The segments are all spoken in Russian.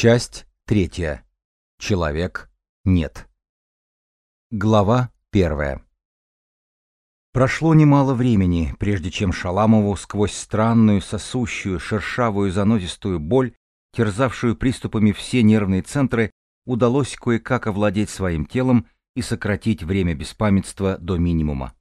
Часть третья. Человек нет. Глава первая. Прошло немало времени, прежде чем Шаламову сквозь странную, сосущую, шершавую, занозистую боль, терзавшую приступами все нервные центры, удалось кое-как овладеть своим телом и сократить время беспамятства до минимума.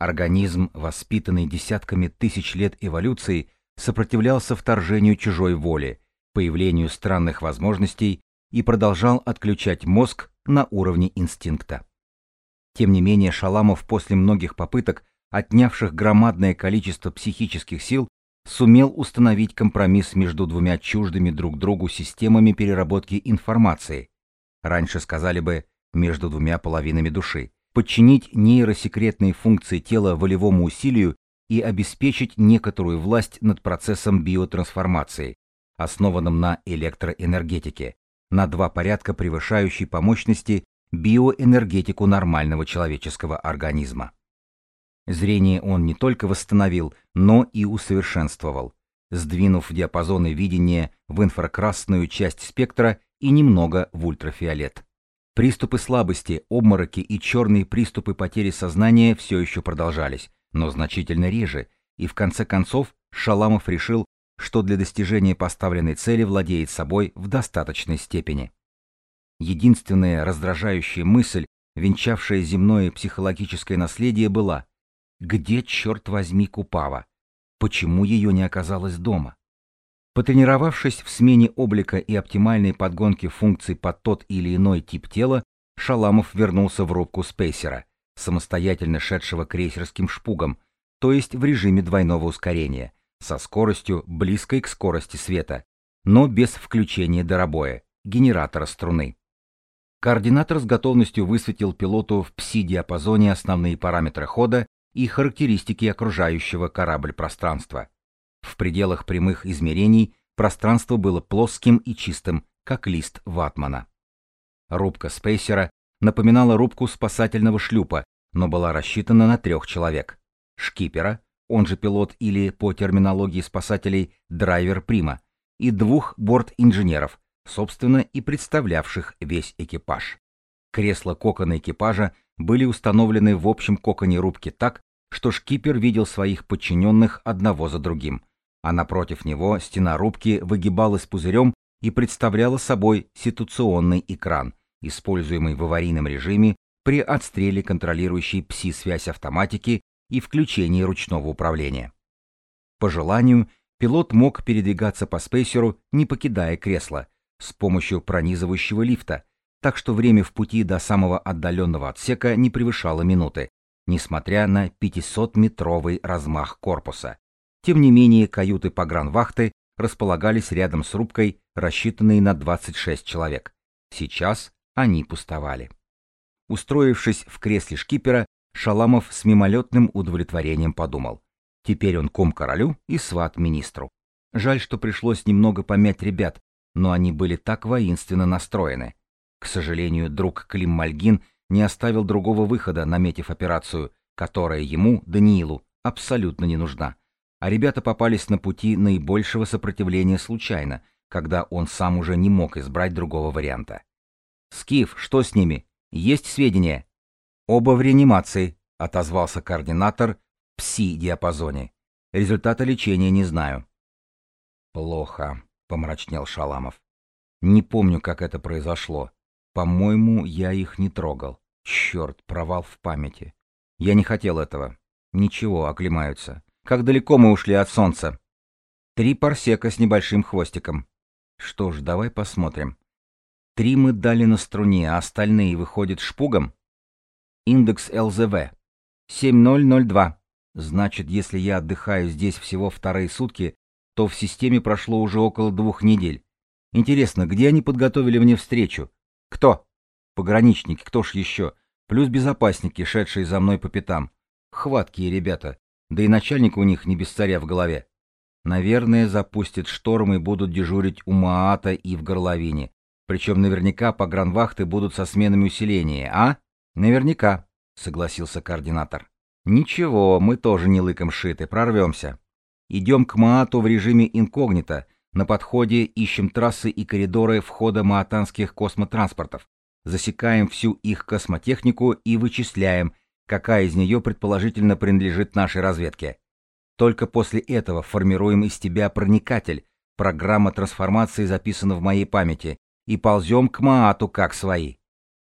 Организм, воспитанный десятками тысяч лет эволюции, сопротивлялся вторжению чужой воли, появлению странных возможностей и продолжал отключать мозг на уровне инстинкта. Тем не менее, Шаламов после многих попыток, отнявших громадное количество психических сил, сумел установить компромисс между двумя чуждыми друг другу системами переработки информации. Раньше сказали бы между двумя половинами души, подчинить нейросекретные функции тела волевому усилию и обеспечить некоторую власть над процессом биотрансформации, основанном на электроэнергетике, на два порядка превышающей по мощности биоэнергетику нормального человеческого организма. Зрение он не только восстановил, но и усовершенствовал, сдвинув диапазоны видения в инфракрасную часть спектра и немного в ультрафиолет. Приступы слабости, обмороки и черные приступы потери сознания все еще продолжались, но значительно реже, и в конце концов Шаламов решил, что для достижения поставленной цели владеет собой в достаточной степени. Единственная раздражающая мысль, венчавшая земное психологическое наследие, была «Где, черт возьми, Купава? Почему ее не оказалось дома?» Потренировавшись в смене облика и оптимальной подгонке функций под тот или иной тип тела, Шаламов вернулся в рубку спейсера, самостоятельно шедшего крейсерским шпугом, то есть в режиме двойного ускорения, со скоростью, близкой к скорости света, но без включения дарабоя, генератора струны. Координатор с готовностью высветил пилоту в пси-диапазоне основные параметры хода и характеристики окружающего корабль пространства. В пределах прямых измерений пространство было плоским и чистым, как лист ватмана. Рубка спейсера напоминала рубку спасательного шлюпа, но была рассчитана на трех человек. Шкипера, он же пилот или, по терминологии спасателей, драйвер Прима, и двух борт-инженеров, собственно, и представлявших весь экипаж. Кресла кокона экипажа были установлены в общем коконе рубки так, что шкипер видел своих подчиненных одного за другим, а напротив него стена рубки выгибалась пузырем и представляла собой ситуационный экран, используемый в аварийном режиме при отстреле контролирующей пси-связь автоматики и включении ручного управления. По желанию, пилот мог передвигаться по спейсеру, не покидая кресла, с помощью пронизывающего лифта, так что время в пути до самого отдаленного отсека не превышало минуты, несмотря на 500-метровый размах корпуса. Тем не менее, каюты погранвахты располагались рядом с рубкой, рассчитанные на 26 человек. Сейчас они пустовали. Устроившись в кресле шкипера, Шаламов с мимолетным удовлетворением подумал. Теперь он ком королю и сват министру. Жаль, что пришлось немного помять ребят, но они были так воинственно настроены. К сожалению, друг Клим Мальгин не оставил другого выхода, наметив операцию, которая ему, Даниилу, абсолютно не нужна. А ребята попались на пути наибольшего сопротивления случайно, когда он сам уже не мог избрать другого варианта. «Скиф, что с ними? Есть сведения?» «Оба в реанимации», — отозвался координатор в пси-диапазоне. «Результата лечения не знаю». «Плохо», — помрачнел Шаламов. «Не помню, как это произошло. По-моему, я их не трогал. Черт, провал в памяти. Я не хотел этого. Ничего, оклемаются. Как далеко мы ушли от солнца?» «Три парсека с небольшим хвостиком». «Что ж, давай посмотрим. Три мы дали на струне, а остальные выходят шпугом?» Индекс ЛЗВ. 7002. Значит, если я отдыхаю здесь всего вторые сутки, то в системе прошло уже около двух недель. Интересно, где они подготовили мне встречу? Кто? Пограничники, кто ж еще? Плюс безопасники, шедшие за мной по пятам. Хваткие ребята. Да и начальник у них не без царя в голове. Наверное, запустят шторм и будут дежурить у Маата и в горловине. Причем наверняка погранвахты будут со сменами усиления, а? Наверняка, согласился координатор. Ничего, мы тоже не лыком шиты, прорвемся. Идем к Маату в режиме инкогнито, На подходе ищем трассы и коридоры входа маатанских космотранспортов, засекаем всю их космотехнику и вычисляем, какая из нее предположительно принадлежит нашей разведке. Только после этого формируем из тебя проникатель, программа трансформации записана в моей памяти, и ползем к Маату как свои.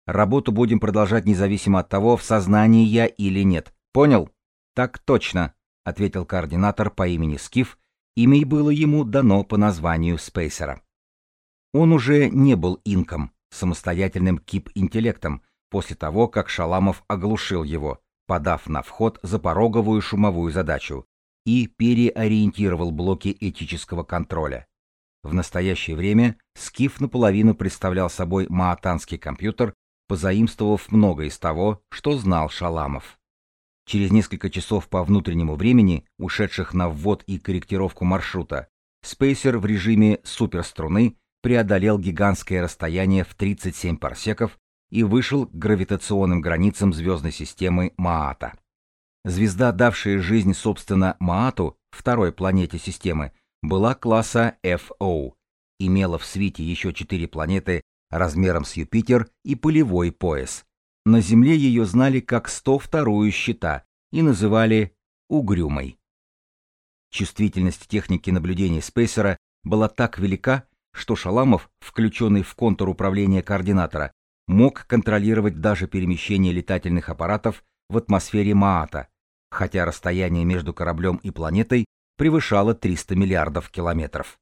Работу будем продолжать независимо от того, в сознании я или нет. Понял? Так точно, ответил координатор по имени Скиф, имя и было ему дано по названию Спейсера. Он уже не был инком, самостоятельным кип-интеллектом, после того, как Шаламов оглушил его, подав на вход запороговую шумовую задачу, и переориентировал блоки этического контроля. В настоящее время Скиф наполовину представлял собой маатанский компьютер позаимствовав много из того, что знал Шаламов. Через несколько часов по внутреннему времени, ушедших на ввод и корректировку маршрута, Спейсер в режиме суперструны преодолел гигантское расстояние в 37 парсеков и вышел к гравитационным границам звездной системы Маата. Звезда, давшая жизнь, собственно, Маату, второй планете системы, была класса FO, имела в свете еще четыре планеты размером с Юпитер и полевой пояс. На Земле ее знали как 102-ю щита и называли «угрюмой». Чувствительность техники наблюдения Спейсера была так велика, что Шаламов, включенный в контур управления координатора, мог контролировать даже перемещение летательных аппаратов в атмосфере Маата, хотя расстояние между кораблем и планетой превышало 300 миллиардов километров.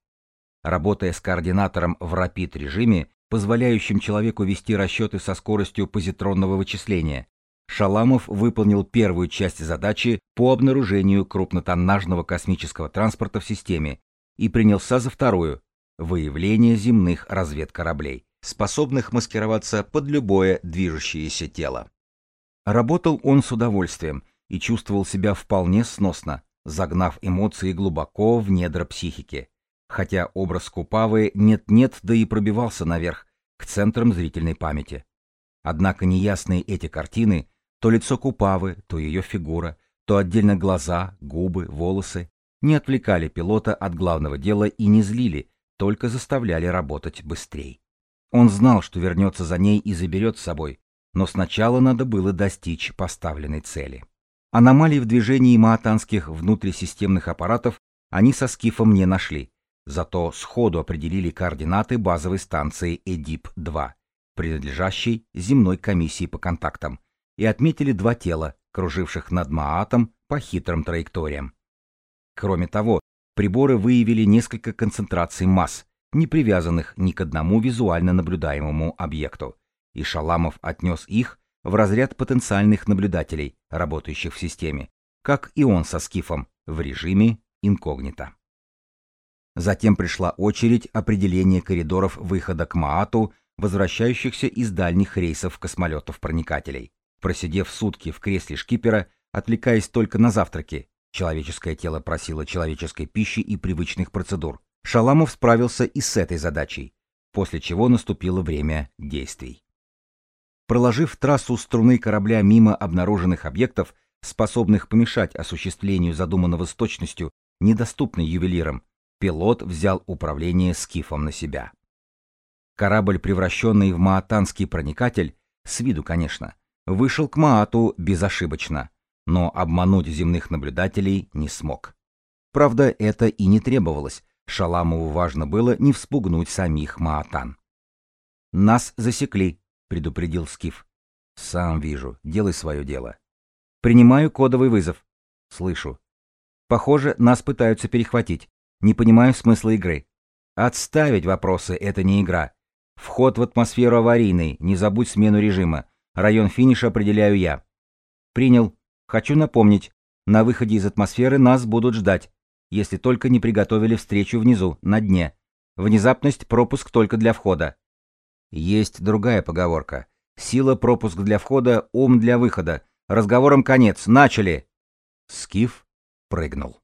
Работая с координатором в рапид-режиме, позволяющим человеку вести расчеты со скоростью позитронного вычисления, Шаламов выполнил первую часть задачи по обнаружению крупнотоннажного космического транспорта в системе и принялся за вторую – выявление земных разведкораблей, способных маскироваться под любое движущееся тело. Работал он с удовольствием и чувствовал себя вполне сносно, загнав эмоции глубоко в недра психики хотя образ Купавы нет-нет, да и пробивался наверх, к центрам зрительной памяти. Однако неясные эти картины, то лицо Купавы, то ее фигура, то отдельно глаза, губы, волосы, не отвлекали пилота от главного дела и не злили, только заставляли работать быстрее. Он знал, что вернется за ней и заберет с собой, но сначала надо было достичь поставленной цели. Аномалий в движении маатанских внутрисистемных аппаратов они со скифом не нашли, Зато сходу определили координаты базовой станции Эдип-2, принадлежащей земной комиссии по контактам, и отметили два тела, круживших над Маатом по хитрым траекториям. Кроме того, приборы выявили несколько концентраций масс, не привязанных ни к одному визуально наблюдаемому объекту, и Шаламов отнес их в разряд потенциальных наблюдателей, работающих в системе, как и он со скифом, в режиме инкогнито. Затем пришла очередь определения коридоров выхода к Маату, возвращающихся из дальних рейсов космолетов-проникателей. Просидев сутки в кресле шкипера, отвлекаясь только на завтраки, человеческое тело просило человеческой пищи и привычных процедур. Шаламов справился и с этой задачей, после чего наступило время действий. Проложив трассу струны корабля мимо обнаруженных объектов, способных помешать осуществлению задуманного с точностью, недоступной ювелирам, пилот взял управление скифом на себя. Корабль, превращенный в маатанский проникатель, с виду, конечно, вышел к Маату безошибочно, но обмануть земных наблюдателей не смог. Правда, это и не требовалось, Шаламову важно было не вспугнуть самих Маатан. «Нас засекли», — предупредил Скиф. «Сам вижу, делай свое дело». «Принимаю кодовый вызов». «Слышу». «Похоже, нас пытаются перехватить. Не понимаю смысла игры. Отставить вопросы — это не игра. Вход в атмосферу аварийный, не забудь смену режима. Район финиша определяю я. Принял. Хочу напомнить, на выходе из атмосферы нас будут ждать, если только не приготовили встречу внизу, на дне. Внезапность — пропуск только для входа. Есть другая поговорка. Сила — пропуск для входа, ум для выхода. Разговором конец. Начали! Скиф прыгнул.